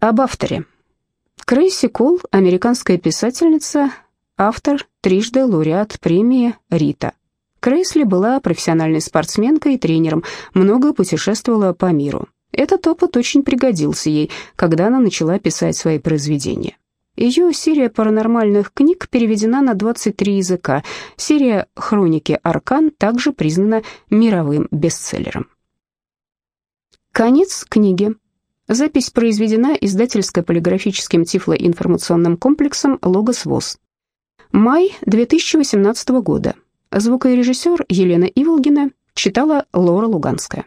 Об авторе. Крейси Кол, американская писательница, автор, трижды лауреат премии «Рита». Крейсли была профессиональной спортсменкой и тренером, много путешествовала по миру. Этот опыт очень пригодился ей, когда она начала писать свои произведения. Ее серия паранормальных книг переведена на 23 языка. Серия «Хроники Аркан» также признана мировым бестселлером. Конец книги. Запись произведена издательско-полиграфическим тифлоинформационным комплексом «Логос ВОЗ». Май 2018 года. Звукорежиссер Елена Иволгина читала Лора Луганская.